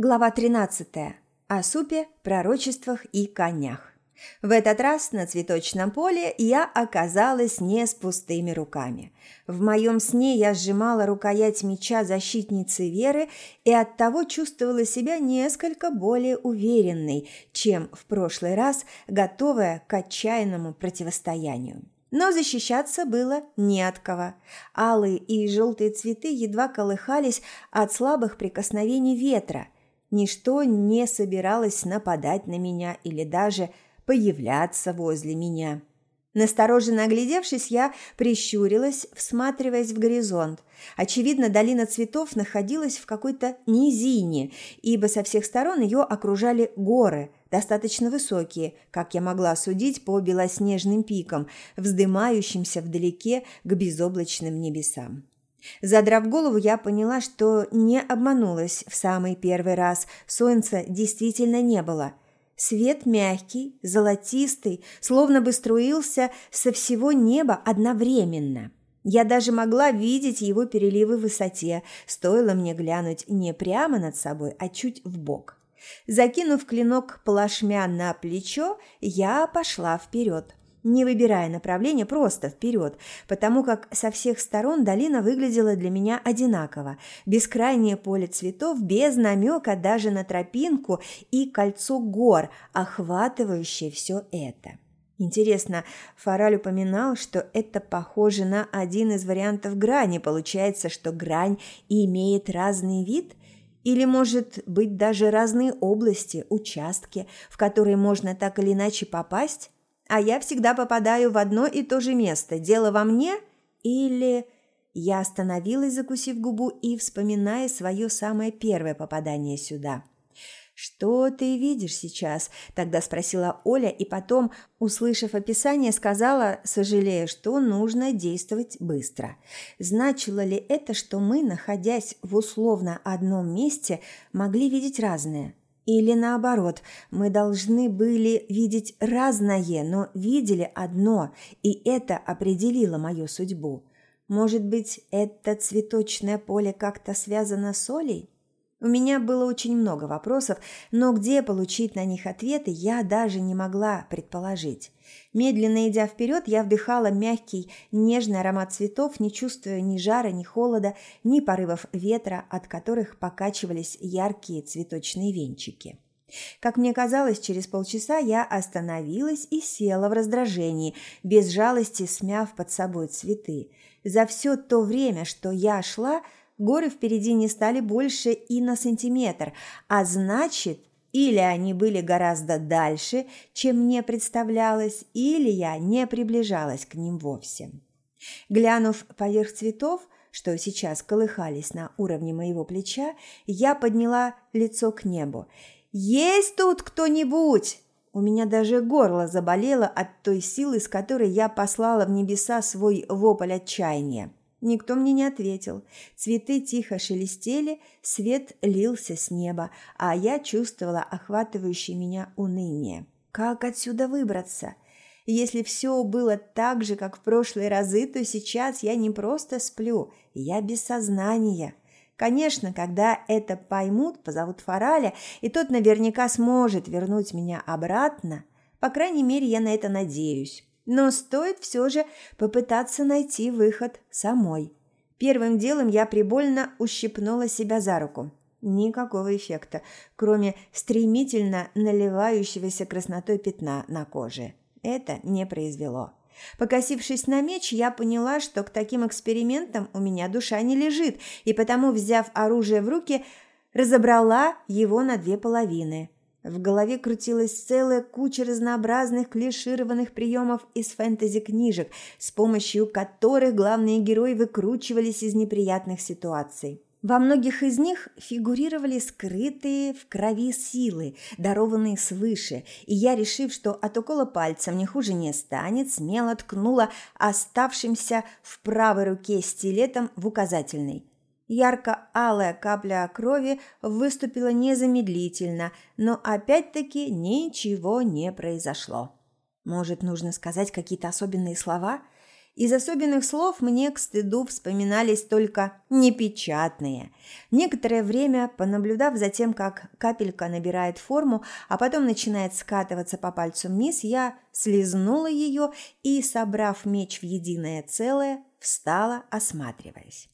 Глава 13. О супе, пророчествах и конях. В этот раз на цветочном поле я оказалась не с пустыми руками. В моем сне я сжимала рукоять меча защитницы Веры и оттого чувствовала себя несколько более уверенной, чем в прошлый раз, готовая к отчаянному противостоянию. Но защищаться было не от кого. Алые и желтые цветы едва колыхались от слабых прикосновений ветра – Ничто не собиралось нападать на меня или даже появляться возле меня. Настороженно оглядевшись, я прищурилась, всматриваясь в горизонт. Очевидно, долина цветов находилась в какой-то низине, ибо со всех сторон ее окружали горы, достаточно высокие, как я могла судить по белоснежным пикам, вздымающимся вдалеке к безоблачным небесам. Задрав голову, я поняла, что не обманулась в самый первый раз. Солнца действительно не было. Свет мягкий, золотистый, словно бы струился со всего неба одновременно. Я даже могла видеть его переливы в высоте, стоило мне глянуть не прямо над собой, а чуть в бок. Закинув клинок плашмя на плечо, я пошла вперед не выбирая направления, просто вперед, потому как со всех сторон долина выглядела для меня одинаково. Бескрайнее поле цветов, без намека даже на тропинку и кольцо гор, охватывающее все это. Интересно, Фараль упоминал, что это похоже на один из вариантов грани. Получается, что грань имеет разный вид – или, может быть, даже разные области, участки, в которые можно так или иначе попасть? А я всегда попадаю в одно и то же место. Дело во мне или...» Я остановилась, закусив губу и вспоминая свое самое первое попадание сюда. «Что ты видишь сейчас?» – тогда спросила Оля, и потом, услышав описание, сказала, сожалея, что нужно действовать быстро. Значило ли это, что мы, находясь в условно одном месте, могли видеть разное? Или наоборот, мы должны были видеть разное, но видели одно, и это определило мою судьбу. Может быть, это цветочное поле как-то связано с Олей? У меня было очень много вопросов, но где получить на них ответы, я даже не могла предположить. Медленно идя вперед, я вдыхала мягкий, нежный аромат цветов, не чувствуя ни жара, ни холода, ни порывов ветра, от которых покачивались яркие цветочные венчики. Как мне казалось, через полчаса я остановилась и села в раздражении, без жалости смяв под собой цветы. За все то время, что я шла, Горы впереди не стали больше и на сантиметр, а значит, или они были гораздо дальше, чем мне представлялось, или я не приближалась к ним вовсе. Глянув поверх цветов, что сейчас колыхались на уровне моего плеча, я подняла лицо к небу. «Есть тут кто-нибудь?» У меня даже горло заболело от той силы, с которой я послала в небеса свой вопль отчаяния. Никто мне не ответил. Цветы тихо шелестели, свет лился с неба, а я чувствовала охватывающее меня уныние. Как отсюда выбраться? Если все было так же, как в прошлые разы, то сейчас я не просто сплю, я без сознания. Конечно, когда это поймут, позовут Фараля, и тот наверняка сможет вернуть меня обратно. По крайней мере, я на это надеюсь. Но стоит все же попытаться найти выход самой. Первым делом я прибольно ущипнула себя за руку. Никакого эффекта, кроме стремительно наливающегося краснотой пятна на коже. Это не произвело. Покосившись на меч, я поняла, что к таким экспериментам у меня душа не лежит, и потому, взяв оружие в руки, разобрала его на две половины – в голове крутилась целая куча разнообразных клишированных приемов из фэнтези-книжек, с помощью которых главные герои выкручивались из неприятных ситуаций. Во многих из них фигурировали скрытые в крови силы, дарованные свыше, и я, решив, что от укола пальцем не хуже не станет, смело ткнула оставшимся в правой руке стилетом в указательный. Ярко-алая капля крови выступила незамедлительно, но опять-таки ничего не произошло. Может, нужно сказать какие-то особенные слова? Из особенных слов мне к стыду вспоминались только непечатные. Некоторое время, понаблюдав за тем, как капелька набирает форму, а потом начинает скатываться по пальцу вниз, я слезнула ее и, собрав меч в единое целое, встала, осматриваясь.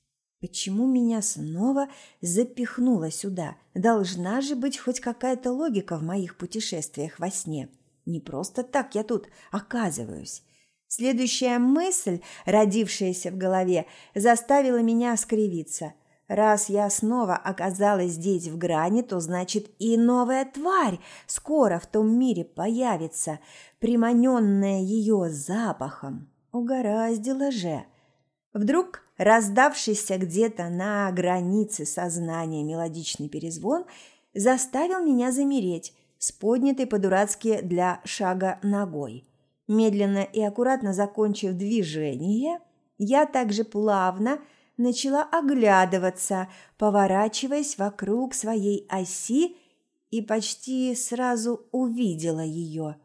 Почему меня снова запихнуло сюда? Должна же быть хоть какая-то логика в моих путешествиях во сне. Не просто так я тут оказываюсь. Следующая мысль, родившаяся в голове, заставила меня скривиться. Раз я снова оказалась здесь в грани, то значит и новая тварь скоро в том мире появится, приманенная ее запахом. Угораздило же. Вдруг раздавшийся где-то на границе сознания мелодичный перезвон заставил меня замереть с поднятой по-дурацки для шага ногой. Медленно и аккуратно закончив движение, я также плавно начала оглядываться, поворачиваясь вокруг своей оси и почти сразу увидела ее.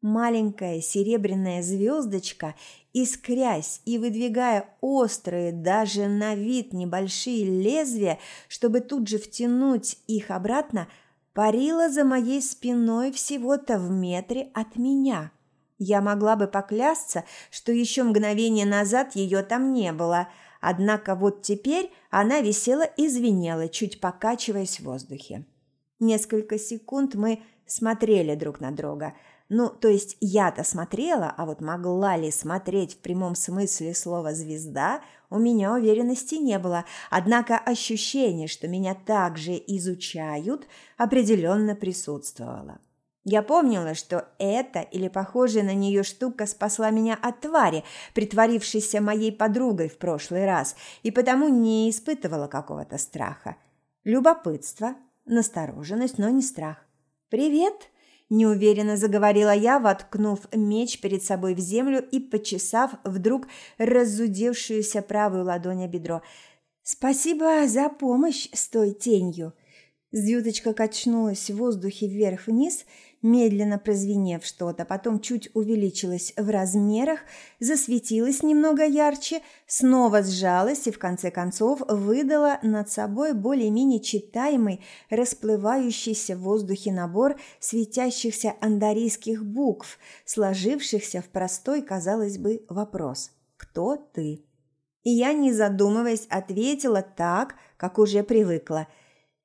Маленькая серебряная звездочка, искрясь и выдвигая острые даже на вид небольшие лезвия, чтобы тут же втянуть их обратно, парила за моей спиной всего-то в метре от меня. Я могла бы поклясться, что еще мгновение назад ее там не было, однако вот теперь она висела и звенела, чуть покачиваясь в воздухе. Несколько секунд мы смотрели друг на друга. Ну, то есть я-то смотрела, а вот могла ли смотреть в прямом смысле слова «звезда» у меня уверенности не было. Однако ощущение, что меня также изучают, определенно присутствовало. Я помнила, что эта или похожая на нее штука спасла меня от твари, притворившейся моей подругой в прошлый раз, и потому не испытывала какого-то страха. Любопытство, настороженность, но не страх. «Привет!» – неуверенно заговорила я, воткнув меч перед собой в землю и почесав вдруг разудевшуюся правую ладонь о бедро. «Спасибо за помощь с той тенью!» Звездочка качнулась в воздухе вверх-вниз – медленно прозвенев что-то, потом чуть увеличилась в размерах, засветилась немного ярче, снова сжалась и в конце концов выдала над собой более-менее читаемый, расплывающийся в воздухе набор светящихся андарийских букв, сложившихся в простой, казалось бы, вопрос «Кто ты?». И я, не задумываясь, ответила так, как уже привыкла –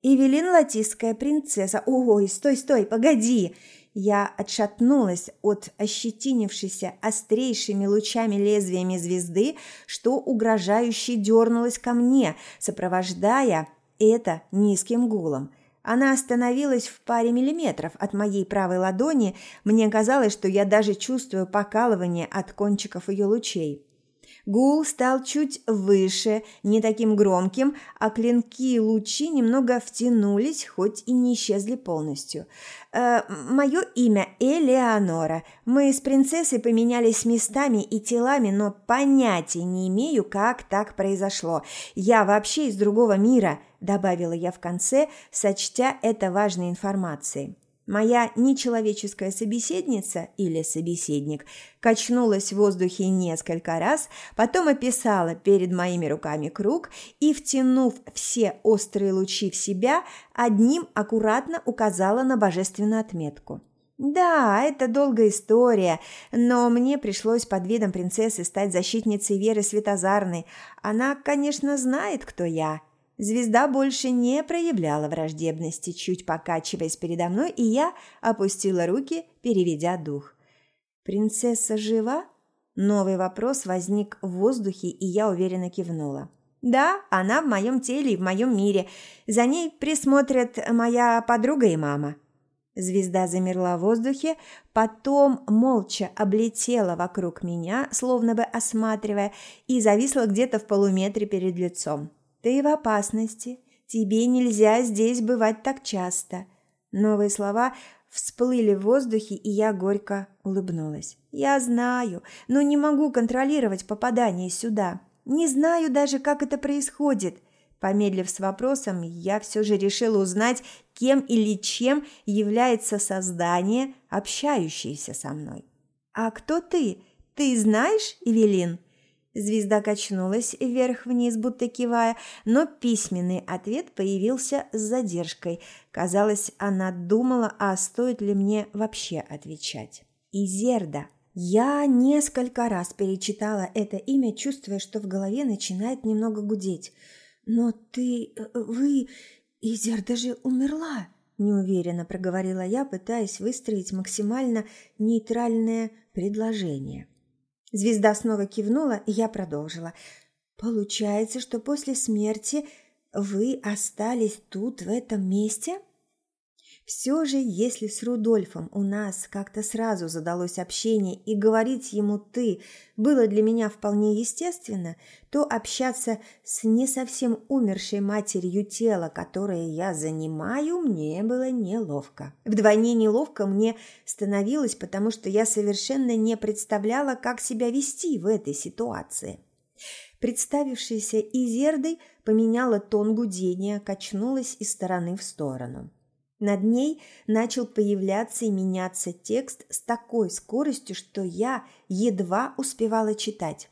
Эвелин Латиская принцесса. Ой, стой, стой, погоди. Я отшатнулась от ощетинившейся острейшими лучами лезвиями звезды, что угрожающе дернулась ко мне, сопровождая это низким гулом. Она остановилась в паре миллиметров от моей правой ладони. Мне казалось, что я даже чувствую покалывание от кончиков ее лучей. Гул стал чуть выше, не таким громким, а клинки и лучи немного втянулись, хоть и не исчезли полностью. Э, «Мое имя Элеонора. Мы с принцессой поменялись местами и телами, но понятия не имею, как так произошло. Я вообще из другого мира», – добавила я в конце, сочтя это важной информацией. Моя нечеловеческая собеседница или собеседник качнулась в воздухе несколько раз, потом описала перед моими руками круг и, втянув все острые лучи в себя, одним аккуратно указала на божественную отметку. Да, это долгая история, но мне пришлось под видом принцессы стать защитницей Веры Светозарной. Она, конечно, знает, кто я. Звезда больше не проявляла враждебности, чуть покачиваясь передо мной, и я опустила руки, переведя дух. «Принцесса жива?» Новый вопрос возник в воздухе, и я уверенно кивнула. «Да, она в моем теле и в моем мире. За ней присмотрят моя подруга и мама». Звезда замерла в воздухе, потом молча облетела вокруг меня, словно бы осматривая, и зависла где-то в полуметре перед лицом. Ты в опасности. Тебе нельзя здесь бывать так часто. Новые слова всплыли в воздухе, и я горько улыбнулась. Я знаю, но не могу контролировать попадание сюда. Не знаю даже, как это происходит. Помедлив с вопросом, я все же решила узнать, кем или чем является создание, общающееся со мной. «А кто ты? Ты знаешь, Эвелин?» Звезда качнулась вверх-вниз, будто кивая, но письменный ответ появился с задержкой. Казалось, она думала, а стоит ли мне вообще отвечать. «Изерда». Я несколько раз перечитала это имя, чувствуя, что в голове начинает немного гудеть. «Но ты... Э, вы... Изерда же умерла!» неуверенно проговорила я, пытаясь выстроить максимально нейтральное предложение. Звезда снова кивнула, и я продолжила. Получается, что после смерти вы остались тут, в этом месте? Все же, если с Рудольфом у нас как-то сразу задалось общение и говорить ему «ты» было для меня вполне естественно, то общаться с не совсем умершей матерью тела, которое я занимаю, мне было неловко. Вдвойне неловко мне становилось, потому что я совершенно не представляла, как себя вести в этой ситуации. Представившаяся Изердой поменяла тон гудения, качнулась из стороны в сторону. Над ней начал появляться и меняться текст с такой скоростью, что я едва успевала читать.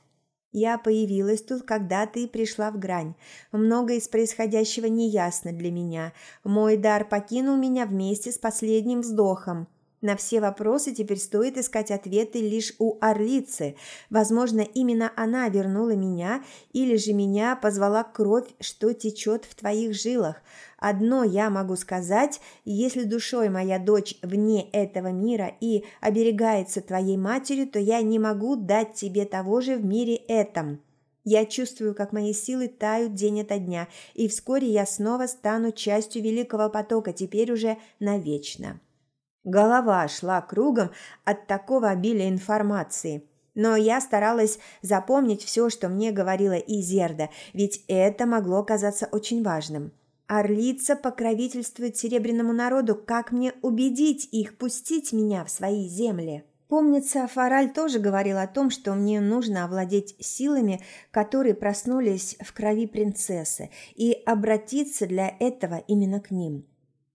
Я появилась тут, когда ты пришла в грань. Многое из происходящего неясно для меня. Мой дар покинул меня вместе с последним вздохом. На все вопросы теперь стоит искать ответы лишь у орлицы. Возможно, именно она вернула меня, или же меня позвала кровь, что течет в твоих жилах. Одно я могу сказать, если душой моя дочь вне этого мира и оберегается твоей матерью, то я не могу дать тебе того же в мире этом. Я чувствую, как мои силы тают день ото дня, и вскоре я снова стану частью великого потока, теперь уже навечно. Голова шла кругом от такого обилия информации. Но я старалась запомнить все, что мне говорила Изерда, ведь это могло оказаться очень важным. Орлица покровительствует серебряному народу, как мне убедить их пустить меня в свои земли? Помнится, Фараль тоже говорил о том, что мне нужно овладеть силами, которые проснулись в крови принцессы, и обратиться для этого именно к ним.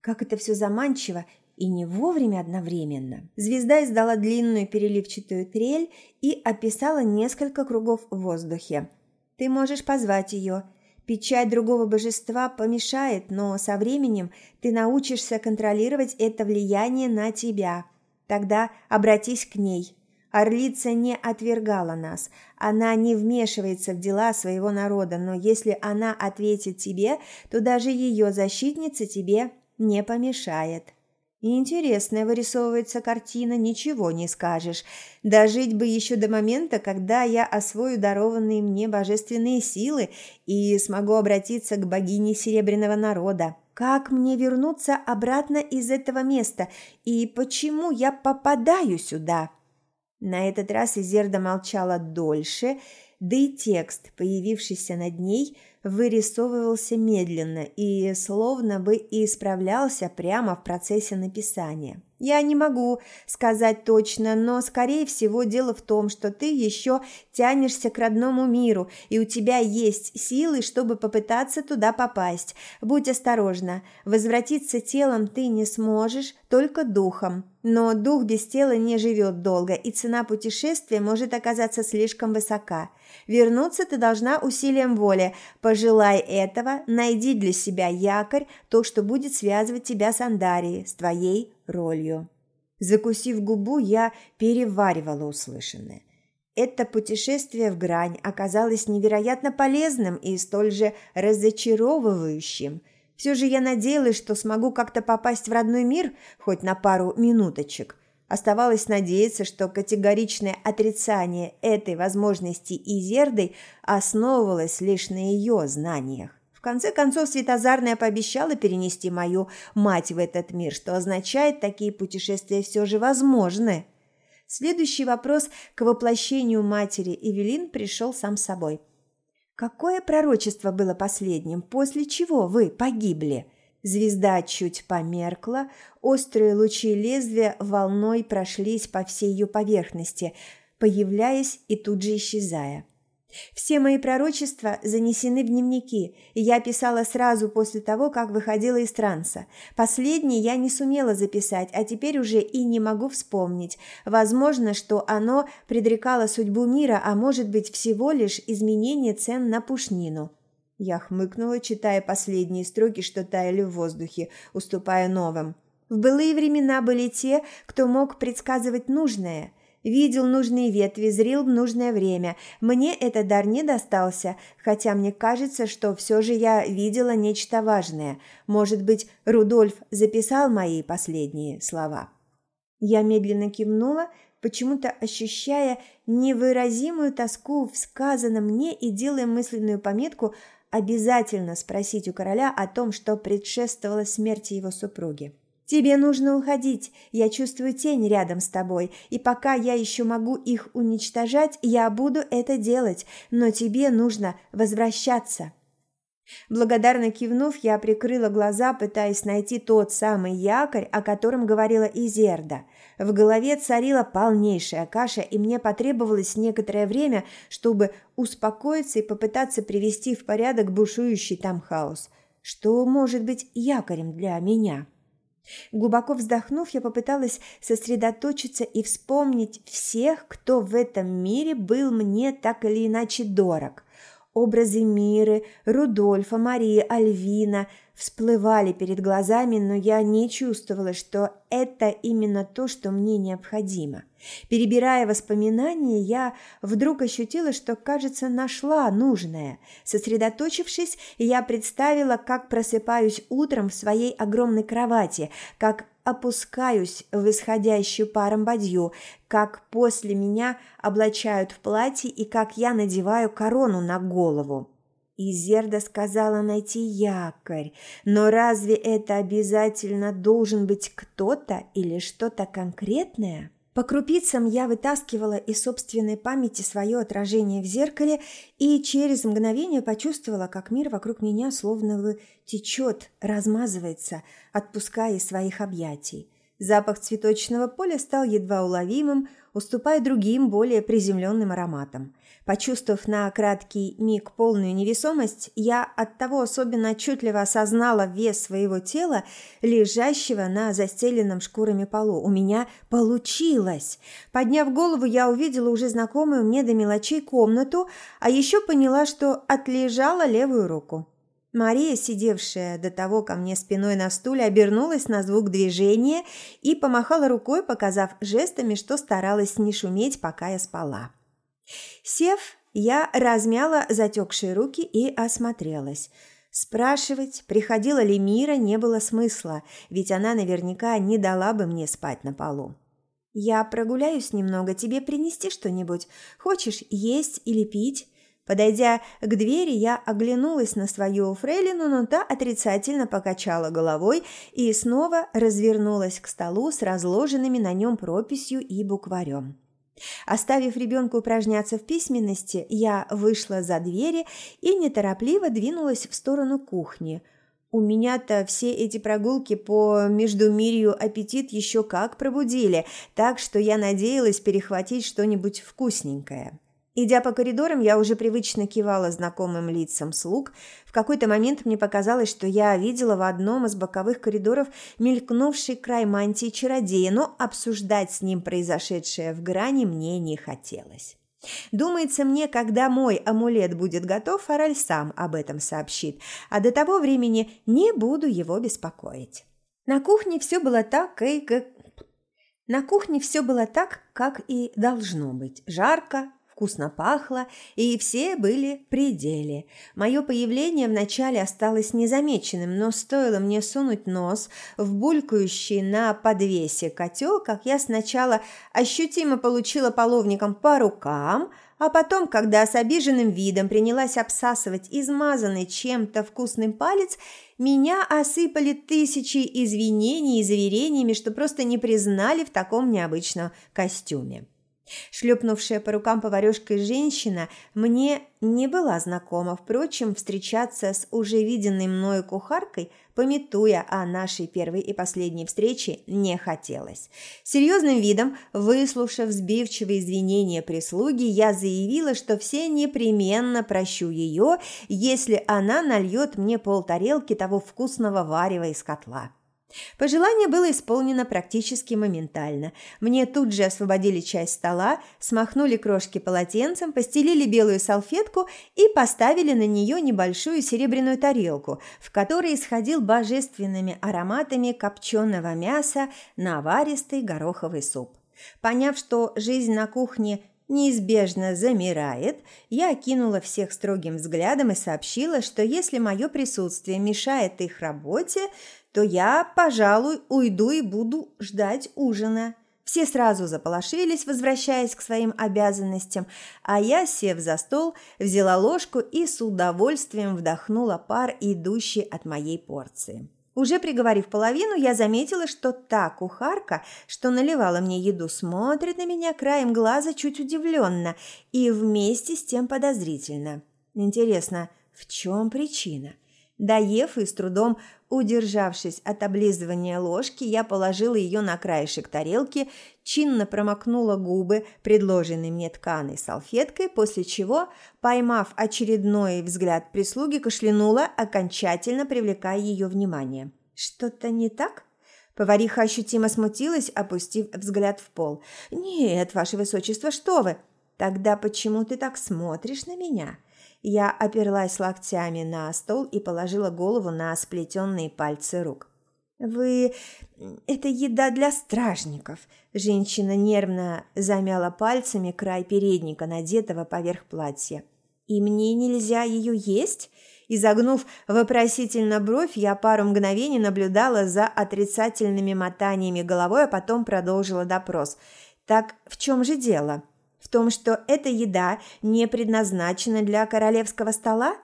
Как это все заманчиво и не вовремя одновременно. Звезда издала длинную переливчатую трель и описала несколько кругов в воздухе. «Ты можешь позвать ее. Печать другого божества помешает, но со временем ты научишься контролировать это влияние на тебя. Тогда обратись к ней». Орлица не отвергала нас. Она не вмешивается в дела своего народа, но если она ответит тебе, то даже ее защитница тебе не помешает. Интересная вырисовывается картина, ничего не скажешь. Дожить бы еще до момента, когда я освою дарованные мне божественные силы и смогу обратиться к богине Серебряного народа. Как мне вернуться обратно из этого места и почему я попадаю сюда? На этот раз Изерда молчала дольше, да и текст, появившийся над ней – вырисовывался медленно и словно бы исправлялся прямо в процессе написания. Я не могу сказать точно, но, скорее всего, дело в том, что ты еще тянешься к родному миру, и у тебя есть силы, чтобы попытаться туда попасть. Будь осторожна. Возвратиться телом ты не сможешь, только духом. Но дух без тела не живет долго, и цена путешествия может оказаться слишком высока. Вернуться ты должна усилием воли. Пожелай этого, найди для себя якорь, то, что будет связывать тебя с Андарией, с твоей ролью. Закусив губу, я переваривала услышанное. Это путешествие в грань оказалось невероятно полезным и столь же разочаровывающим. Все же я надеялась, что смогу как-то попасть в родной мир хоть на пару минуточек. Оставалось надеяться, что категоричное отрицание этой возможности Изердой основывалось лишь на ее знаниях. В конце концов, Светозарная пообещала перенести мою мать в этот мир, что означает, такие путешествия все же возможны. Следующий вопрос к воплощению матери Эвелин пришел сам собой. «Какое пророчество было последним, после чего вы погибли?» Звезда чуть померкла, острые лучи лезвия волной прошлись по всей ее поверхности, появляясь и тут же исчезая. Все мои пророчества занесены в дневники, и я писала сразу после того, как выходила из транса. Последний я не сумела записать, а теперь уже и не могу вспомнить. Возможно, что оно предрекало судьбу мира, а может быть всего лишь изменение цен на пушнину. Я хмыкнула, читая последние строки, что таяли в воздухе, уступая новым. В былые времена были те, кто мог предсказывать нужное – Видел нужные ветви, зрел в нужное время. Мне этот дар не достался, хотя мне кажется, что все же я видела нечто важное. Может быть, Рудольф записал мои последние слова. Я медленно кивнула, почему-то ощущая невыразимую тоску в сказанном мне и делая мысленную пометку обязательно спросить у короля о том, что предшествовало смерти его супруги. Тебе нужно уходить. Я чувствую тень рядом с тобой, и пока я еще могу их уничтожать, я буду это делать, но тебе нужно возвращаться. Благодарно кивнув, я прикрыла глаза, пытаясь найти тот самый якорь, о котором говорила Изерда. В голове царила полнейшая каша, и мне потребовалось некоторое время, чтобы успокоиться и попытаться привести в порядок бушующий там хаос. Что может быть якорем для меня?» Глубоко вздохнув, я попыталась сосредоточиться и вспомнить всех, кто в этом мире был мне так или иначе дорог. Образы Миры, Рудольфа, Марии, Альвина всплывали перед глазами, но я не чувствовала, что это именно то, что мне необходимо. Перебирая воспоминания, я вдруг ощутила, что, кажется, нашла нужное. Сосредоточившись, я представила, как просыпаюсь утром в своей огромной кровати, как опускаюсь в исходящую паром бадью, как после меня облачают в платье и как я надеваю корону на голову. Изерда сказала найти якорь, но разве это обязательно должен быть кто-то или что-то конкретное? По крупицам я вытаскивала из собственной памяти свое отражение в зеркале и через мгновение почувствовала, как мир вокруг меня словно бы течет, размазывается, отпуская из своих объятий. Запах цветочного поля стал едва уловимым, уступая другим, более приземленным ароматам. Почувствовав на краткий миг полную невесомость, я оттого особенно отчетливо осознала вес своего тела, лежащего на застеленном шкурами полу. У меня получилось! Подняв голову, я увидела уже знакомую мне до мелочей комнату, а еще поняла, что отлежала левую руку. Мария, сидевшая до того ко мне спиной на стуле, обернулась на звук движения и помахала рукой, показав жестами, что старалась не шуметь, пока я спала. Сев, я размяла затекшие руки и осмотрелась. Спрашивать, приходила ли Мира, не было смысла, ведь она наверняка не дала бы мне спать на полу. «Я прогуляюсь немного, тебе принести что-нибудь? Хочешь есть или пить?» Подойдя к двери, я оглянулась на свою фрейлину, но та отрицательно покачала головой и снова развернулась к столу с разложенными на нем прописью и букварем. Оставив ребенка упражняться в письменности, я вышла за двери и неторопливо двинулась в сторону кухни. У меня-то все эти прогулки по Междумирью аппетит еще как пробудили, так что я надеялась перехватить что-нибудь вкусненькое. Идя по коридорам, я уже привычно кивала знакомым лицам слуг. В какой-то момент мне показалось, что я видела в одном из боковых коридоров мелькнувший край мантии чародея, но обсуждать с ним произошедшее в грани мне не хотелось. Думается мне, когда мой амулет будет готов, Фораль сам об этом сообщит, а до того времени не буду его беспокоить. На кухне все было так, как... На кухне все было так, как и должно быть. Жарко, вкусно пахло, и все были при деле. Мое появление вначале осталось незамеченным, но стоило мне сунуть нос в булькающий на подвесе котел, как я сначала ощутимо получила половником по рукам, а потом, когда с обиженным видом принялась обсасывать измазанный чем-то вкусным палец, меня осыпали тысячи извинений и заверениями, что просто не признали в таком необычном костюме. Шлепнувшая по рукам поварешкой женщина мне не была знакома. Впрочем, встречаться с уже виденной мною кухаркой, пометуя о нашей первой и последней встрече, не хотелось. Серьезным видом, выслушав сбивчивые извинения прислуги, я заявила, что все непременно прощу ее, если она нальет мне полтарелки того вкусного варева из котла. Пожелание было исполнено практически моментально. Мне тут же освободили часть стола, смахнули крошки полотенцем, постелили белую салфетку и поставили на нее небольшую серебряную тарелку, в которой исходил божественными ароматами копченого мяса наваристый гороховый суп. Поняв, что жизнь на кухне неизбежно замирает, я окинула всех строгим взглядом и сообщила, что если мое присутствие мешает их работе, то я, пожалуй, уйду и буду ждать ужина. Все сразу заполошились, возвращаясь к своим обязанностям, а я, сев за стол, взяла ложку и с удовольствием вдохнула пар, идущий от моей порции. Уже приговорив половину, я заметила, что та кухарка, что наливала мне еду, смотрит на меня краем глаза чуть удивленно и вместе с тем подозрительно. Интересно, в чем причина? Доев и с трудом удержавшись от облизывания ложки, я положила ее на краешек тарелки, чинно промокнула губы предложенной мне тканой салфеткой, после чего, поймав очередной взгляд прислуги, кашлянула, окончательно привлекая ее внимание. «Что-то не так?» Повариха ощутимо смутилась, опустив взгляд в пол. «Нет, ваше высочество, что вы? Тогда почему ты так смотришь на меня?» Я оперлась локтями на стол и положила голову на сплетенные пальцы рук. «Вы... это еда для стражников!» Женщина нервно замяла пальцами край передника, надетого поверх платья. «И мне нельзя ее есть?» Изогнув вопросительно бровь, я пару мгновений наблюдала за отрицательными мотаниями головой, а потом продолжила допрос. «Так в чем же дело?» В том, что эта еда не предназначена для королевского стола?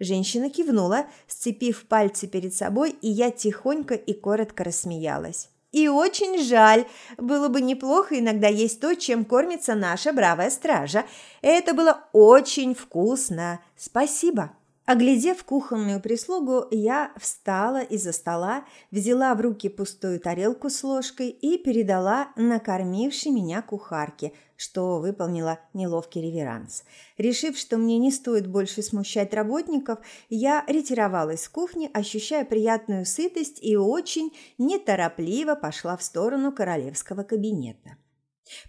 Женщина кивнула, сцепив пальцы перед собой, и я тихонько и коротко рассмеялась. И очень жаль. Было бы неплохо иногда есть то, чем кормится наша бравая стража. Это было очень вкусно. Спасибо. Оглядев кухонную прислугу, я встала из-за стола, взяла в руки пустую тарелку с ложкой и передала накормившей меня кухарке, что выполнила неловкий реверанс. Решив, что мне не стоит больше смущать работников, я ретировалась с кухни, ощущая приятную сытость и очень неторопливо пошла в сторону королевского кабинета.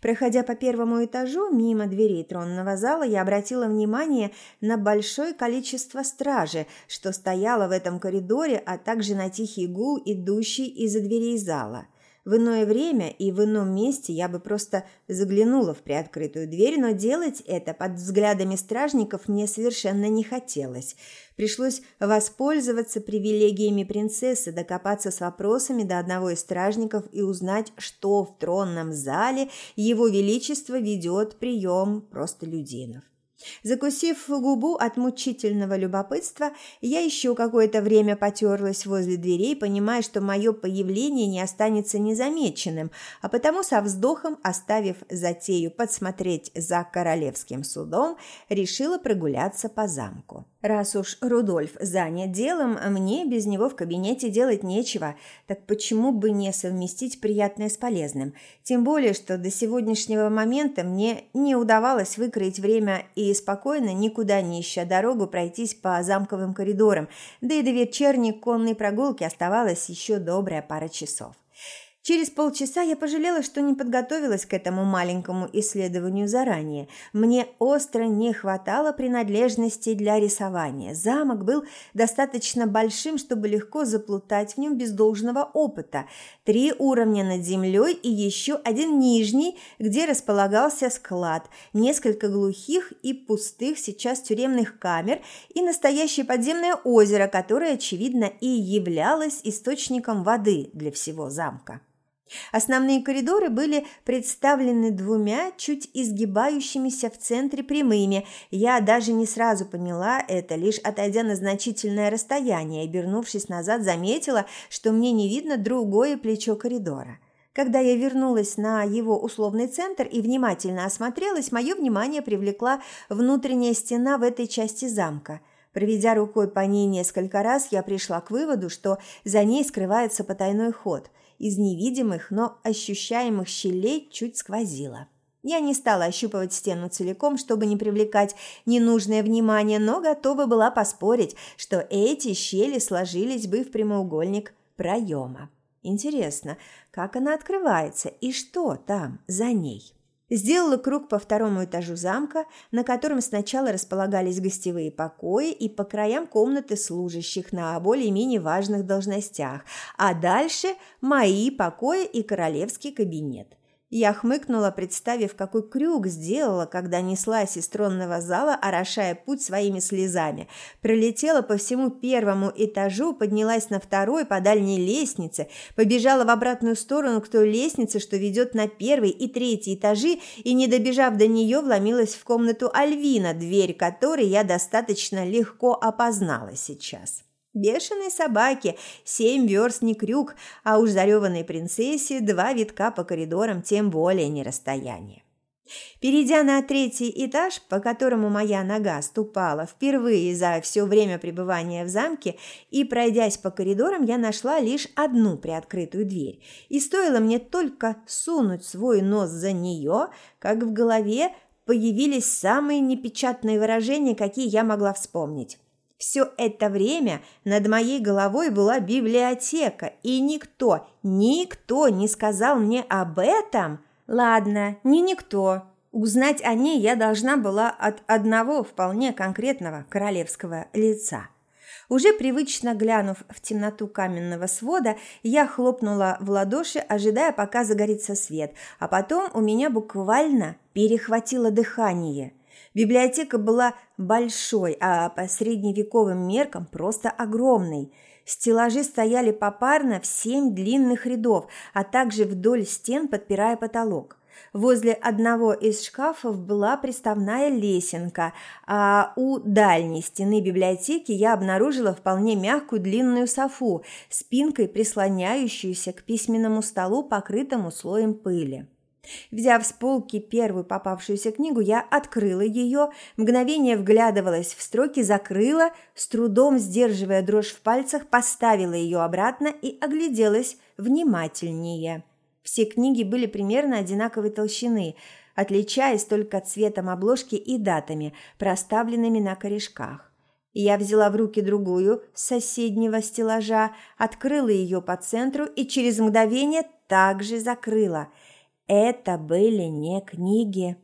Проходя по первому этажу мимо дверей тронного зала, я обратила внимание на большое количество стражи, что стояло в этом коридоре, а также на тихий гул, идущий из-за дверей зала. В иное время и в ином месте я бы просто заглянула в приоткрытую дверь, но делать это под взглядами стражников мне совершенно не хотелось. Пришлось воспользоваться привилегиями принцессы, докопаться с вопросами до одного из стражников и узнать, что в тронном зале его величество ведет прием простолюдинов. Закусив губу от мучительного любопытства, я еще какое-то время потерлась возле дверей, понимая, что мое появление не останется незамеченным, а потому со вздохом, оставив затею подсмотреть за королевским судом, решила прогуляться по замку. Раз уж Рудольф занят делом, мне без него в кабинете делать нечего, так почему бы не совместить приятное с полезным? Тем более, что до сегодняшнего момента мне не удавалось выкроить время и спокойно, никуда не ища дорогу, пройтись по замковым коридорам, да и до вечерней конной прогулки оставалось еще добрая пара часов. Через полчаса я пожалела, что не подготовилась к этому маленькому исследованию заранее. Мне остро не хватало принадлежностей для рисования. Замок был достаточно большим, чтобы легко заплутать в нем без должного опыта. Три уровня над землей и еще один нижний, где располагался склад, несколько глухих и пустых сейчас тюремных камер и настоящее подземное озеро, которое, очевидно, и являлось источником воды для всего замка. Основные коридоры были представлены двумя чуть изгибающимися в центре прямыми. Я даже не сразу поняла это, лишь отойдя на значительное расстояние и, обернувшись назад, заметила, что мне не видно другое плечо коридора. Когда я вернулась на его условный центр и внимательно осмотрелась, мое внимание привлекла внутренняя стена в этой части замка. Проведя рукой по ней несколько раз, я пришла к выводу, что за ней скрывается потайной ход. Из невидимых, но ощущаемых щелей чуть сквозило. Я не стала ощупывать стену целиком, чтобы не привлекать ненужное внимание, но готова была поспорить, что эти щели сложились бы в прямоугольник проема. Интересно, как она открывается и что там за ней? Сделала круг по второму этажу замка, на котором сначала располагались гостевые покои и по краям комнаты служащих на более-менее важных должностях, а дальше мои покои и королевский кабинет. Я хмыкнула, представив, какой крюк сделала, когда неслась из тронного зала, орошая путь своими слезами. Пролетела по всему первому этажу, поднялась на второй по дальней лестнице, побежала в обратную сторону к той лестнице, что ведет на первый и третий этажи, и, не добежав до нее, вломилась в комнату Альвина, дверь которой я достаточно легко опознала сейчас. Бешеной собаке семь верст не крюк, а уж зареванной принцессе два витка по коридорам тем более не расстояние. Перейдя на третий этаж, по которому моя нога ступала впервые за все время пребывания в замке, и пройдясь по коридорам, я нашла лишь одну приоткрытую дверь. И стоило мне только сунуть свой нос за нее, как в голове появились самые непечатные выражения, какие я могла вспомнить. Все это время над моей головой была библиотека, и никто, никто не сказал мне об этом. Ладно, не никто. Узнать о ней я должна была от одного вполне конкретного королевского лица. Уже привычно глянув в темноту каменного свода, я хлопнула в ладоши, ожидая, пока загорится свет, а потом у меня буквально перехватило дыхание – Библиотека была большой, а по средневековым меркам просто огромной. Стеллажи стояли попарно в семь длинных рядов, а также вдоль стен, подпирая потолок. Возле одного из шкафов была приставная лесенка, а у дальней стены библиотеки я обнаружила вполне мягкую длинную софу, спинкой прислоняющуюся к письменному столу, покрытому слоем пыли. Взяв с полки первую попавшуюся книгу, я открыла ее, мгновение вглядывалась в строки, закрыла, с трудом сдерживая дрожь в пальцах, поставила ее обратно и огляделась внимательнее. Все книги были примерно одинаковой толщины, отличаясь только цветом обложки и датами, проставленными на корешках. Я взяла в руки другую с соседнего стеллажа, открыла ее по центру и через мгновение также закрыла – это были не книги.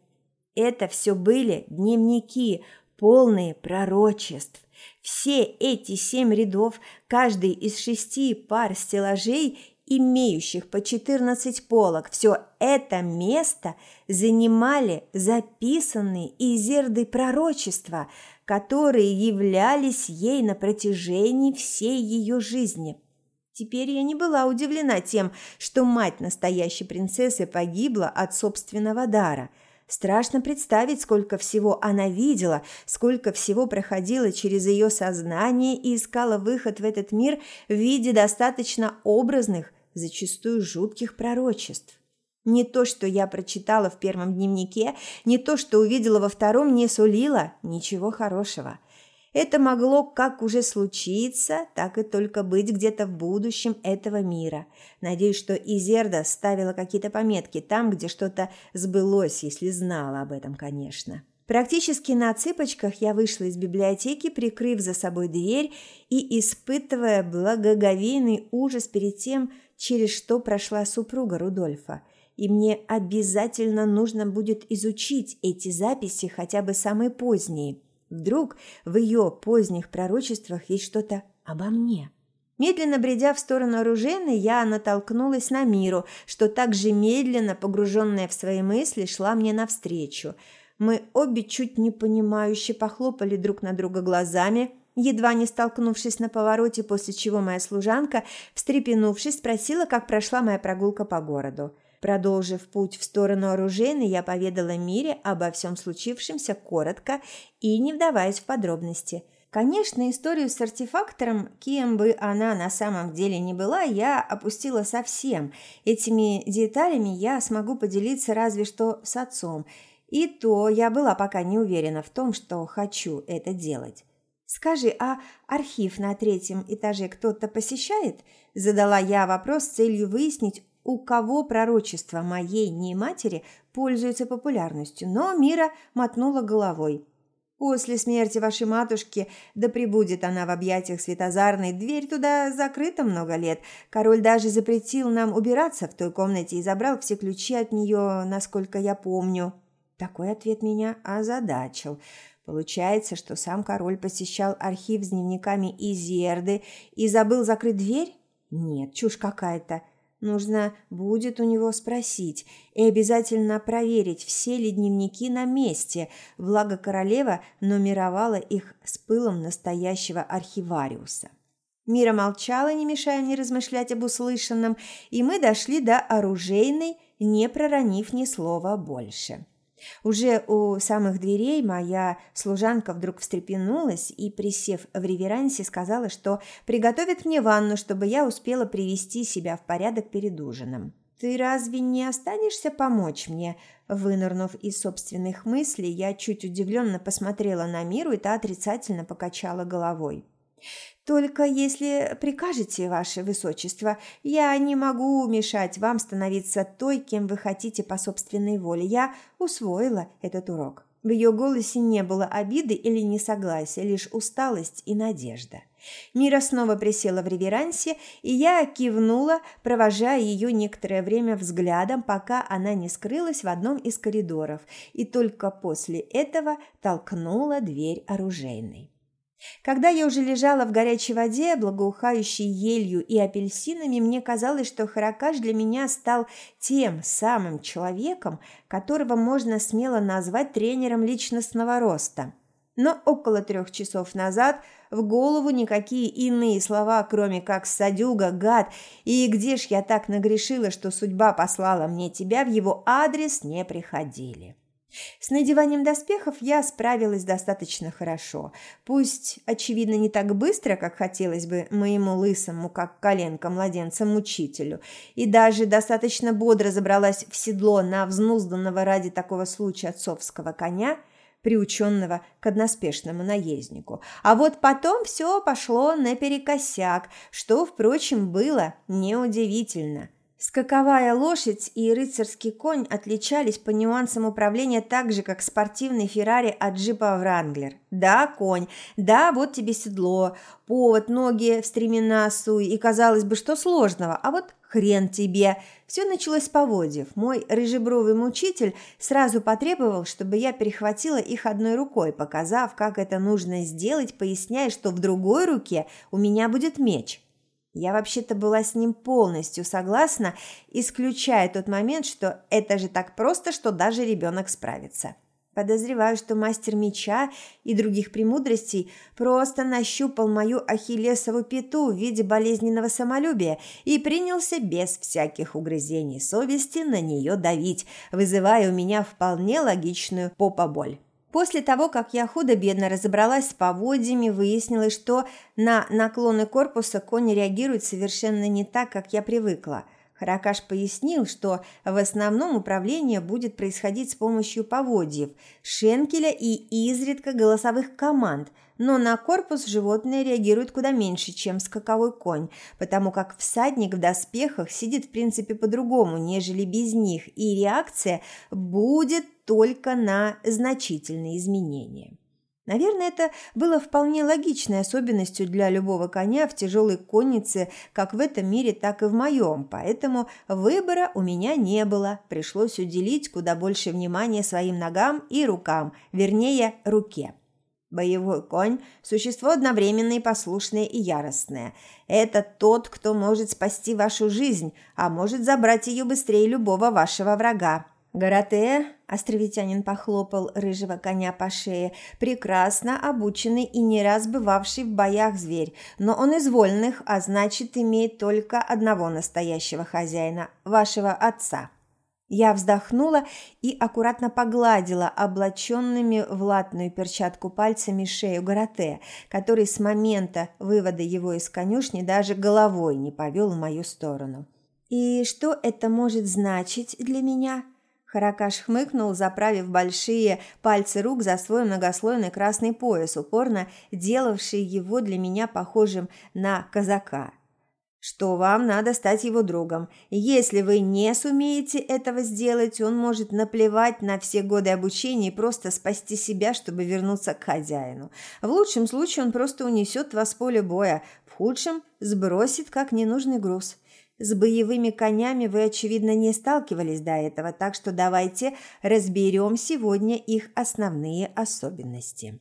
Это все были дневники, полные пророчеств. Все эти семь рядов, каждый из шести пар стеллажей, имеющих по 14 полок, все это место занимали записанные изерды пророчества, которые являлись ей на протяжении всей ее жизни – Теперь я не была удивлена тем, что мать настоящей принцессы погибла от собственного дара. Страшно представить, сколько всего она видела, сколько всего проходило через ее сознание и искала выход в этот мир в виде достаточно образных, зачастую жутких пророчеств. Не то, что я прочитала в первом дневнике, не то, что увидела во втором, не сулило ничего хорошего – это могло как уже случиться, так и только быть где-то в будущем этого мира. Надеюсь, что Изерда ставила какие-то пометки там, где что-то сбылось, если знала об этом, конечно. Практически на цыпочках я вышла из библиотеки, прикрыв за собой дверь и испытывая благоговейный ужас перед тем, через что прошла супруга Рудольфа. И мне обязательно нужно будет изучить эти записи, хотя бы самые поздние – Вдруг в ее поздних пророчествах есть что-то обо мне. Медленно бредя в сторону оружейной, я натолкнулась на Миру, что так же медленно, погруженная в свои мысли, шла мне навстречу. Мы обе чуть не понимающе похлопали друг на друга глазами, едва не столкнувшись на повороте, после чего моя служанка, встрепенувшись, спросила, как прошла моя прогулка по городу. Продолжив путь в сторону оружейной, я поведала Мире обо всем случившемся коротко и не вдаваясь в подробности. Конечно, историю с артефактором, кем бы она на самом деле не была, я опустила совсем. Этими деталями я смогу поделиться разве что с отцом. И то я была пока не уверена в том, что хочу это делать. «Скажи, а архив на третьем этаже кто-то посещает?» Задала я вопрос с целью выяснить, у кого пророчество моей не матери пользуется популярностью, но Мира мотнула головой. После смерти вашей матушки, да пребудет она в объятиях Светозарной, дверь туда закрыта много лет. Король даже запретил нам убираться в той комнате и забрал все ключи от нее, насколько я помню. Такой ответ меня озадачил. Получается, что сам король посещал архив с дневниками Изерды и забыл закрыть дверь? Нет, чушь какая-то. Нужно будет у него спросить и обязательно проверить, все ли дневники на месте, благо королева нумеровала их с пылом настоящего архивариуса. Мира молчала, не мешая мне размышлять об услышанном, и мы дошли до оружейной, не проронив ни слова больше. Уже у самых дверей моя служанка вдруг встрепенулась и, присев в реверансе, сказала, что приготовит мне ванну, чтобы я успела привести себя в порядок перед ужином. «Ты разве не останешься помочь мне?» Вынырнув из собственных мыслей, я чуть удивленно посмотрела на Миру, и та отрицательно покачала головой. Только если прикажете, ваше высочество, я не могу мешать вам становиться той, кем вы хотите по собственной воле. Я усвоила этот урок. В ее голосе не было обиды или несогласия, лишь усталость и надежда. Мира снова присела в реверансе, и я кивнула, провожая ее некоторое время взглядом, пока она не скрылась в одном из коридоров, и только после этого толкнула дверь оружейной. Когда я уже лежала в горячей воде, благоухающей елью и апельсинами, мне казалось, что Харакаш для меня стал тем самым человеком, которого можно смело назвать тренером личностного роста. Но около трех часов назад в голову никакие иные слова, кроме как «садюга», «гад» и «где ж я так нагрешила, что судьба послала мне тебя» в его адрес не приходили. С надеванием доспехов я справилась достаточно хорошо. Пусть, очевидно, не так быстро, как хотелось бы моему лысому, как коленка младенца-мучителю, и даже достаточно бодро забралась в седло на взнузданного ради такого случая отцовского коня, приученного к односпешному наезднику. А вот потом все пошло наперекосяк, что, впрочем, было неудивительно – Скаковая лошадь и рыцарский конь отличались по нюансам управления так же, как спортивный Феррари от джипа Вранглер. Да, конь, да, вот тебе седло, повод, ноги в стремена суй, и казалось бы, что сложного, а вот хрен тебе. Все началось с поводьев. Мой рыжебровый мучитель сразу потребовал, чтобы я перехватила их одной рукой, показав, как это нужно сделать, поясняя, что в другой руке у меня будет меч. Я вообще-то была с ним полностью согласна, исключая тот момент, что это же так просто, что даже ребенок справится. Подозреваю, что мастер меча и других премудростей просто нащупал мою ахиллесову пяту в виде болезненного самолюбия и принялся без всяких угрызений совести на нее давить, вызывая у меня вполне логичную попоболь. После того, как я худо-бедно разобралась с поводьями, выяснилось, что на наклоны корпуса кони реагируют совершенно не так, как я привыкла. Харакаш пояснил, что в основном управление будет происходить с помощью поводьев, шенкеля и изредка голосовых команд – но на корпус животное реагирует куда меньше, чем скаковой конь, потому как всадник в доспехах сидит в принципе по-другому, нежели без них, и реакция будет только на значительные изменения. Наверное, это было вполне логичной особенностью для любого коня в тяжелой коннице, как в этом мире, так и в моем, поэтому выбора у меня не было. Пришлось уделить куда больше внимания своим ногам и рукам, вернее, руке. Боевой конь – существо одновременно и послушное и яростное. Это тот, кто может спасти вашу жизнь, а может забрать ее быстрее любого вашего врага. Гарате, островитянин похлопал рыжего коня по шее, прекрасно обученный и не раз бывавший в боях зверь, но он из вольных, а значит, имеет только одного настоящего хозяина – вашего отца. Я вздохнула и аккуратно погладила облаченными в латную перчатку пальцами шею Гарате, который с момента вывода его из конюшни даже головой не повел в мою сторону. «И что это может значить для меня?» Харакаш хмыкнул, заправив большие пальцы рук за свой многослойный красный пояс, упорно делавший его для меня похожим на казака что вам надо стать его другом. Если вы не сумеете этого сделать, он может наплевать на все годы обучения и просто спасти себя, чтобы вернуться к хозяину. В лучшем случае он просто унесет вас с поля боя, в худшем – сбросит как ненужный груз. С боевыми конями вы, очевидно, не сталкивались до этого, так что давайте разберем сегодня их основные особенности.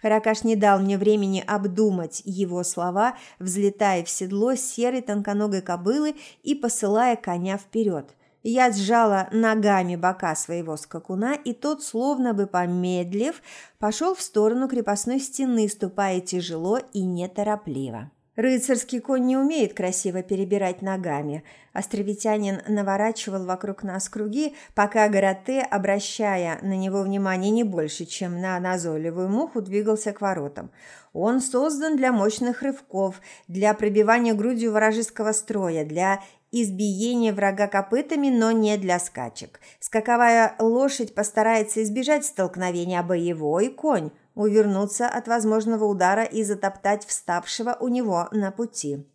Харакаш не дал мне времени обдумать его слова, взлетая в седло серой тонконогой кобылы и посылая коня вперед. Я сжала ногами бока своего скакуна, и тот, словно бы помедлив, пошел в сторону крепостной стены, ступая тяжело и неторопливо. Рыцарский конь не умеет красиво перебирать ногами. Островитянин наворачивал вокруг нас круги, пока Гарате, обращая на него внимание не больше, чем на назойливую муху, двигался к воротам. Он создан для мощных рывков, для пробивания грудью вражеского строя, для избиения врага копытами, но не для скачек. Скаковая лошадь постарается избежать столкновения, а боевой конь увернуться от возможного удара и затоптать вставшего у него на пути.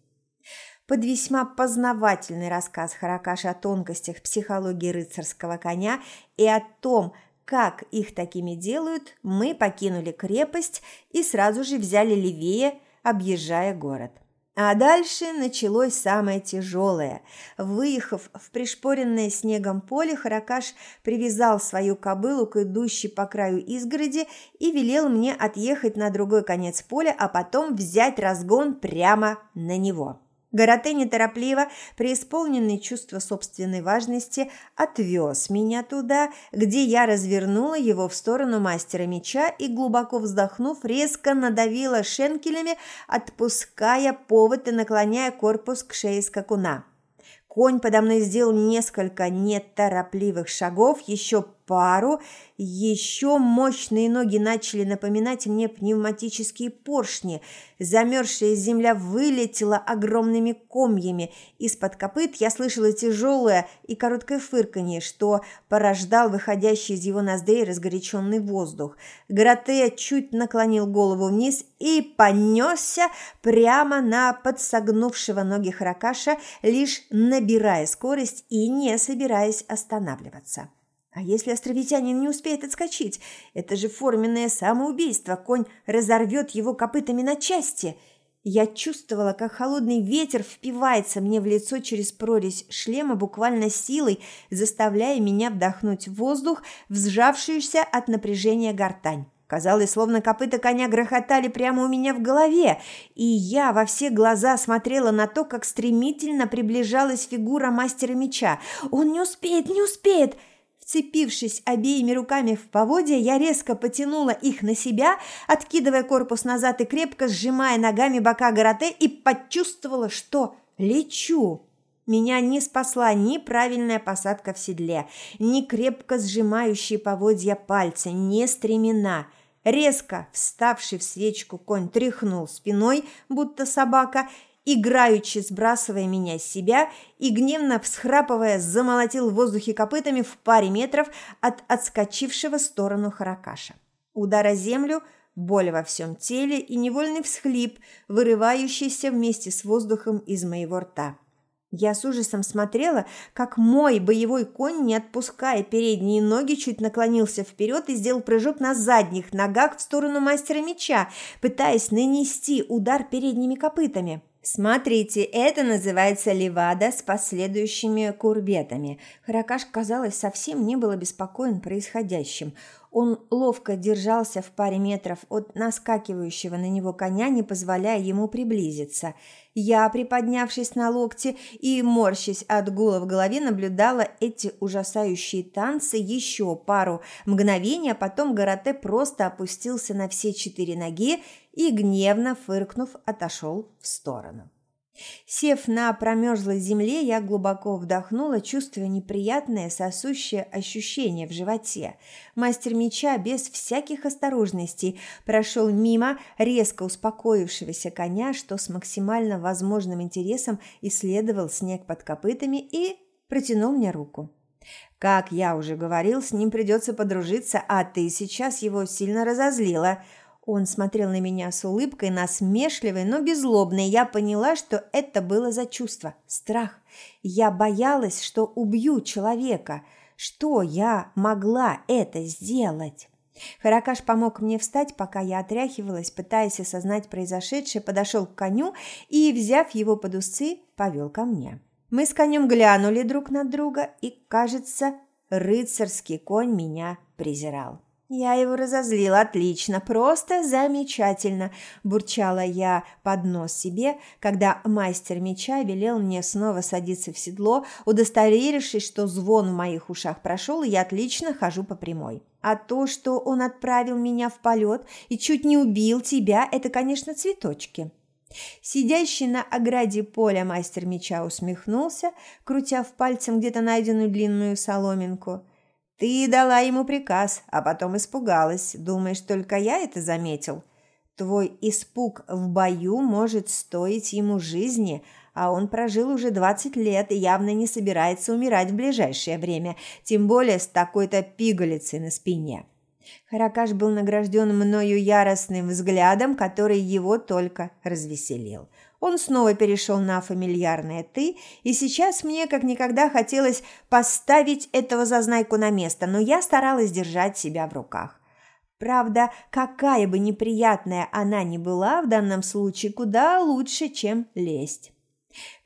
Под весьма познавательный рассказ Харакаши о тонкостях психологии рыцарского коня и о том, как их такими делают, мы покинули крепость и сразу же взяли левее, объезжая город. А дальше началось самое тяжелое. Выехав в пришпоренное снегом поле, Харакаш привязал свою кобылу к идущей по краю изгороди и велел мне отъехать на другой конец поля, а потом взять разгон прямо на него. Гарате неторопливо, преисполненный чувства собственной важности, отвез меня туда, где я развернула его в сторону мастера меча и, глубоко вздохнув, резко надавила шенкелями, отпуская повод и наклоняя корпус к шее скакуна. Конь подо мной сделал несколько неторопливых шагов, еще пару, еще мощные ноги начали напоминать мне пневматические поршни. Замерзшая земля вылетела огромными комьями. Из-под копыт я слышала тяжелое и короткое фырканье, что порождал выходящий из его ноздрей разгоряченный воздух. Гратея чуть наклонил голову вниз и понесся прямо на подсогнувшего ноги Харакаша, лишь набирая скорость и не собираясь останавливаться. А если островитянин не успеет отскочить? Это же форменное самоубийство. Конь разорвет его копытами на части. Я чувствовала, как холодный ветер впивается мне в лицо через прорезь шлема буквально силой, заставляя меня вдохнуть воздух, взжавшуюся от напряжения гортань. Казалось, словно копыта коня грохотали прямо у меня в голове, и я во все глаза смотрела на то, как стремительно приближалась фигура мастера меча. «Он не успеет, не успеет!» Вцепившись обеими руками в поводья, я резко потянула их на себя, откидывая корпус назад и крепко сжимая ногами бока Гарате и почувствовала, что лечу. Меня не спасла ни правильная посадка в седле, ни крепко сжимающие поводья пальцы, ни стремена. Резко вставший в свечку конь тряхнул спиной, будто собака, играючи сбрасывая меня с себя и гневно всхрапывая, замолотил в воздухе копытами в паре метров от отскочившего в сторону Харакаша. Удар о землю, боль во всем теле и невольный всхлип, вырывающийся вместе с воздухом из моего рта. Я с ужасом смотрела, как мой боевой конь, не отпуская передние ноги, чуть наклонился вперед и сделал прыжок на задних ногах в сторону мастера меча, пытаясь нанести удар передними копытами. Смотрите, это называется левада с последующими курбетами. Харакаш, казалось, совсем не был обеспокоен происходящим. Он ловко держался в паре метров от наскакивающего на него коня, не позволяя ему приблизиться. Я, приподнявшись на локте и морщась от гула в голове, наблюдала эти ужасающие танцы еще пару мгновений, а потом Гарате просто опустился на все четыре ноги и, гневно фыркнув, отошел в сторону. Сев на промерзлой земле, я глубоко вдохнула, чувствуя неприятное сосущее ощущение в животе. Мастер меча без всяких осторожностей прошел мимо резко успокоившегося коня, что с максимально возможным интересом исследовал снег под копытами и протянул мне руку. Как я уже говорил, с ним придется подружиться, а ты сейчас его сильно разозлила – он смотрел на меня с улыбкой, насмешливой, но беззлобной. Я поняла, что это было за чувство – страх. Я боялась, что убью человека. Что я могла это сделать? Харакаш помог мне встать, пока я отряхивалась, пытаясь осознать произошедшее, подошел к коню и, взяв его под усы, повел ко мне. Мы с конем глянули друг на друга, и, кажется, рыцарский конь меня презирал. «Я его разозлила, отлично, просто замечательно!» – бурчала я под нос себе, когда мастер меча велел мне снова садиться в седло, удостоверившись, что звон в моих ушах прошел, и я отлично хожу по прямой. А то, что он отправил меня в полет и чуть не убил тебя, это, конечно, цветочки. Сидящий на ограде поля мастер меча усмехнулся, крутя в пальцем где-то найденную длинную соломинку – ты дала ему приказ, а потом испугалась. Думаешь, только я это заметил? Твой испуг в бою может стоить ему жизни, а он прожил уже двадцать лет и явно не собирается умирать в ближайшее время, тем более с такой-то пигалицей на спине. Харакаш был награжден мною яростным взглядом, который его только развеселил. Он снова перешел на фамильярное «ты», и сейчас мне как никогда хотелось поставить этого зазнайку на место, но я старалась держать себя в руках. Правда, какая бы неприятная она ни была, в данном случае куда лучше, чем лесть.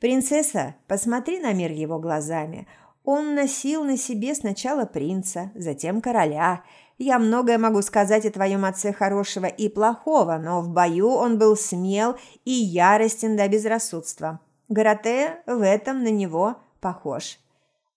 «Принцесса, посмотри на мир его глазами. Он носил на себе сначала принца, затем короля – я многое могу сказать о твоем отце хорошего и плохого, но в бою он был смел и яростен до безрассудства. Гарате в этом на него похож.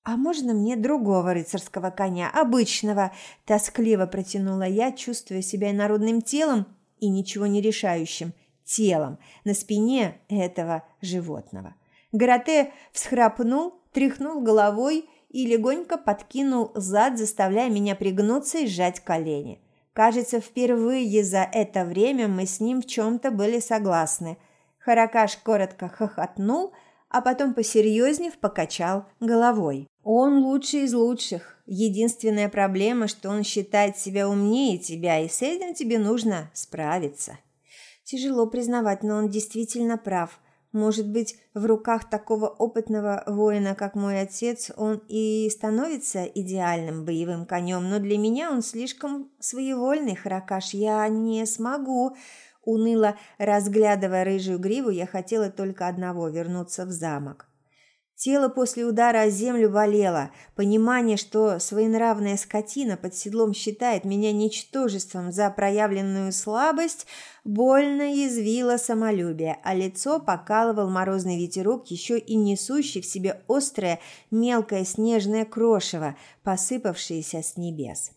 «А можно мне другого рыцарского коня, обычного?» – тоскливо протянула я, чувствуя себя народным телом и ничего не решающим телом на спине этого животного. Гарате всхрапнул, тряхнул головой и легонько подкинул зад, заставляя меня пригнуться и сжать колени. Кажется, впервые за это время мы с ним в чем-то были согласны. Харакаш коротко хохотнул, а потом посерьезнев покачал головой. Он лучший из лучших. Единственная проблема, что он считает себя умнее тебя, и с этим тебе нужно справиться. Тяжело признавать, но он действительно прав. Может быть, в руках такого опытного воина, как мой отец, он и становится идеальным боевым конем, но для меня он слишком своевольный, Харакаш. Я не смогу. Уныло разглядывая рыжую гриву, я хотела только одного – вернуться в замок. Тело после удара о землю болело. Понимание, что своенравная скотина под седлом считает меня ничтожеством за проявленную слабость, больно язвило самолюбие, а лицо покалывал морозный ветерок, еще и несущий в себе острое мелкое снежное крошево, посыпавшееся с небес.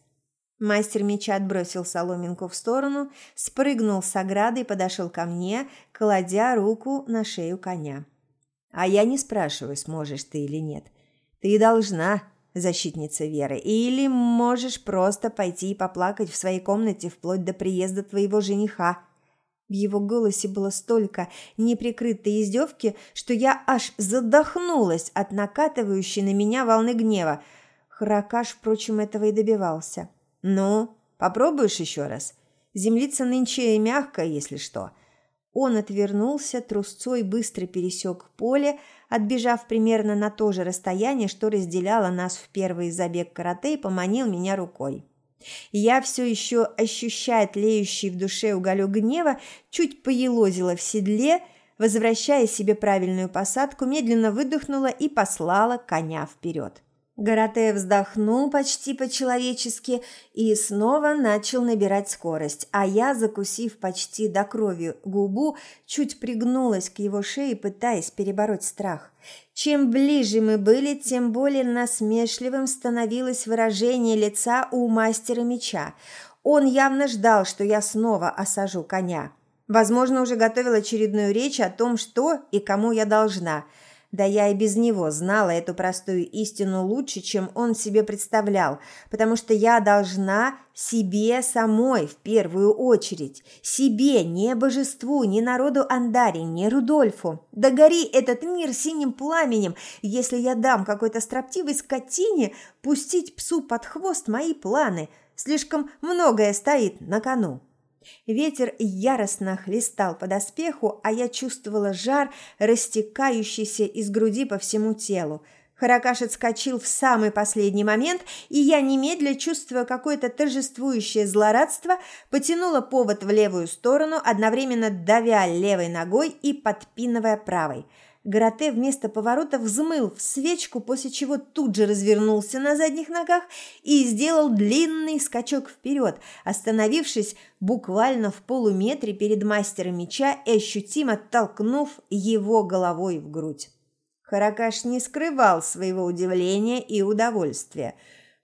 Мастер меча отбросил соломинку в сторону, спрыгнул с ограды и подошел ко мне, кладя руку на шею коня. А я не спрашиваю, сможешь ты или нет. Ты должна, защитница Веры, или можешь просто пойти и поплакать в своей комнате вплоть до приезда твоего жениха. В его голосе было столько неприкрытой издевки, что я аж задохнулась от накатывающей на меня волны гнева. Харакаш, впрочем, этого и добивался. «Ну, попробуешь еще раз? Землица нынче мягкая, если что». Он отвернулся, трусцой быстро пересек поле, отбежав примерно на то же расстояние, что разделяло нас в первый забег карате, и поманил меня рукой. Я все еще, ощущая тлеющий в душе уголек гнева, чуть поелозила в седле, возвращая себе правильную посадку, медленно выдохнула и послала коня вперед. Гарате вздохнул почти по-человечески и снова начал набирать скорость, а я, закусив почти до крови губу, чуть пригнулась к его шее, пытаясь перебороть страх. Чем ближе мы были, тем более насмешливым становилось выражение лица у мастера меча. Он явно ждал, что я снова осажу коня. Возможно, уже готовил очередную речь о том, что и кому я должна – да я и без него знала эту простую истину лучше, чем он себе представлял, потому что я должна себе самой в первую очередь. Себе, не божеству, не народу Андари, не Рудольфу. Да гори этот мир синим пламенем, если я дам какой-то строптивой скотине пустить псу под хвост мои планы. Слишком многое стоит на кону. Ветер яростно хлестал по доспеху, а я чувствовала жар, растекающийся из груди по всему телу. Харакаш отскочил в самый последний момент, и я, немедля чувствуя какое-то торжествующее злорадство, потянула повод в левую сторону, одновременно давя левой ногой и подпинывая правой – Гарате вместо поворота взмыл в свечку, после чего тут же развернулся на задних ногах и сделал длинный скачок вперед, остановившись буквально в полуметре перед мастером меча и ощутимо толкнув его головой в грудь. Харакаш не скрывал своего удивления и удовольствия.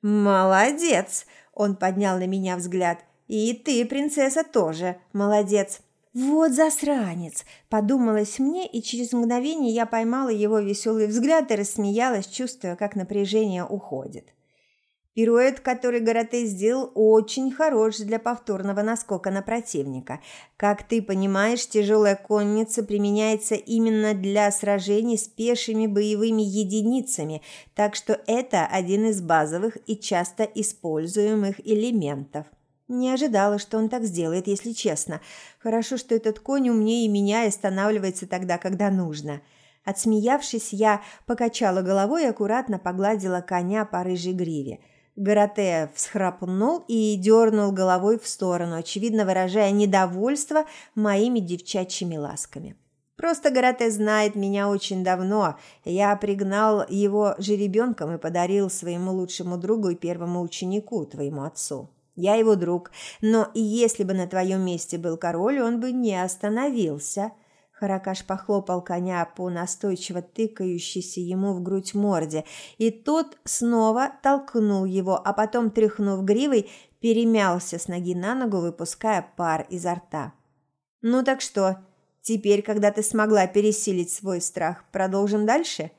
«Молодец!» – он поднял на меня взгляд. «И ты, принцесса, тоже молодец!» «Вот засранец!» – подумалось мне, и через мгновение я поймала его веселый взгляд и рассмеялась, чувствуя, как напряжение уходит. Пируэт, который Гаратей сделал, очень хорош для повторного наскока на противника. Как ты понимаешь, тяжелая конница применяется именно для сражений с пешими боевыми единицами, так что это один из базовых и часто используемых элементов. Не ожидала, что он так сделает, если честно. Хорошо, что этот конь умнее меня и останавливается тогда, когда нужно. Отсмеявшись, я покачала головой и аккуратно погладила коня по рыжей гриве. Гаратея всхрапнул и дернул головой в сторону, очевидно выражая недовольство моими девчачьими ласками. Просто Гарате знает меня очень давно. Я пригнал его жеребенком и подарил своему лучшему другу и первому ученику, твоему отцу. Я его друг, но если бы на твоем месте был король, он бы не остановился». Харакаш похлопал коня по настойчиво тыкающейся ему в грудь морде, и тот снова толкнул его, а потом, тряхнув гривой, перемялся с ноги на ногу, выпуская пар изо рта. «Ну так что, теперь, когда ты смогла пересилить свой страх, продолжим дальше?»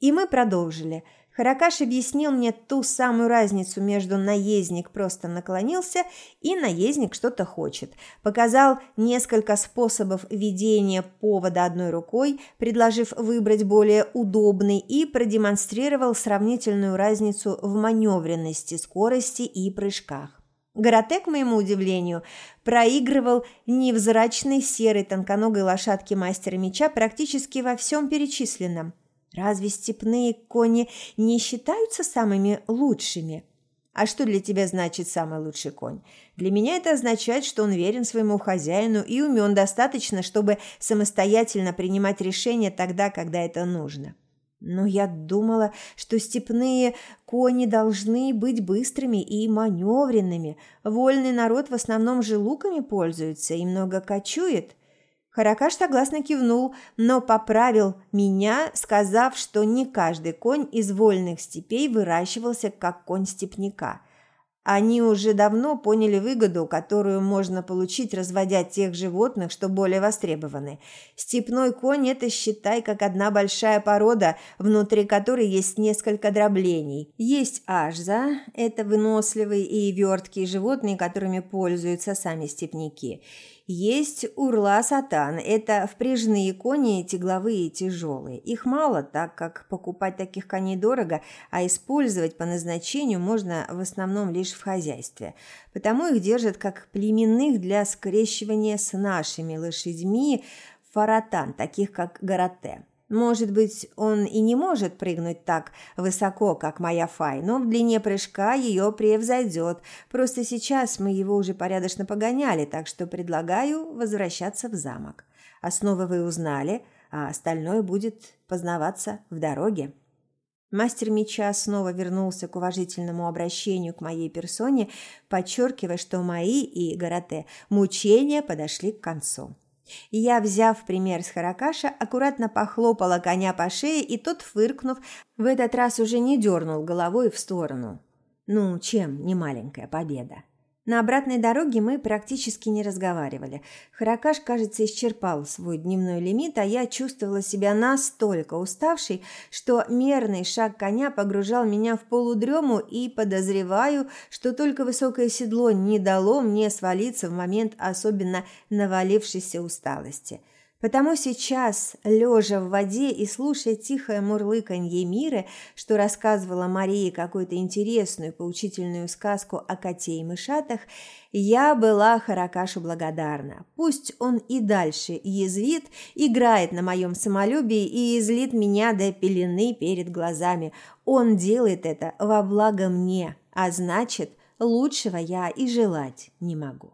И мы продолжили – Харакаш объяснил мне ту самую разницу между наездник просто наклонился и наездник что-то хочет. Показал несколько способов ведения повода одной рукой, предложив выбрать более удобный и продемонстрировал сравнительную разницу в маневренности, скорости и прыжках. Гаратек, к моему удивлению, проигрывал невзрачной серой тонконогой лошадке мастера меча практически во всем перечисленном. Разве степные кони не считаются самыми лучшими? А что для тебя значит самый лучший конь? Для меня это означает, что он верен своему хозяину и умен достаточно, чтобы самостоятельно принимать решения тогда, когда это нужно. Но я думала, что степные кони должны быть быстрыми и маневренными. Вольный народ в основном же луками пользуется и много кочует. Харакаш согласно кивнул, но поправил меня, сказав, что не каждый конь из вольных степей выращивался как конь степняка. Они уже давно поняли выгоду, которую можно получить, разводя тех животных, что более востребованы. Степной конь – это, считай, как одна большая порода, внутри которой есть несколько дроблений. Есть ажза – это выносливые и верткие животные, которыми пользуются сами степняки – есть урла-сатан – это впряжные кони тягловые и тяжелые. Их мало, так как покупать таких коней дорого, а использовать по назначению можно в основном лишь в хозяйстве. Потому их держат как племенных для скрещивания с нашими лошадьми фаратан, таких как гарате. Может быть, он и не может прыгнуть так высоко, как моя Фай, но в длине прыжка ее превзойдет. Просто сейчас мы его уже порядочно погоняли, так что предлагаю возвращаться в замок. Основы вы узнали, а остальное будет познаваться в дороге. Мастер меча снова вернулся к уважительному обращению к моей персоне, подчеркивая, что мои и Гарате мучения подошли к концу. Я, взяв пример с Харакаша, аккуратно похлопала коня по шее, и тот, фыркнув, в этот раз уже не дернул головой в сторону. Ну, чем не маленькая победа? На обратной дороге мы практически не разговаривали. Харакаш, кажется, исчерпал свой дневной лимит, а я чувствовала себя настолько уставшей, что мерный шаг коня погружал меня в полудрему и подозреваю, что только высокое седло не дало мне свалиться в момент особенно навалившейся усталости – Потому сейчас, лежа в воде и слушая тихое мурлыканье Миры, что рассказывала Марии какую-то интересную поучительную сказку о коте и мышатах, я была Харакашу благодарна. Пусть он и дальше язвит, играет на моем самолюбии и излит меня до пелены перед глазами. Он делает это во благо мне, а значит, лучшего я и желать не могу.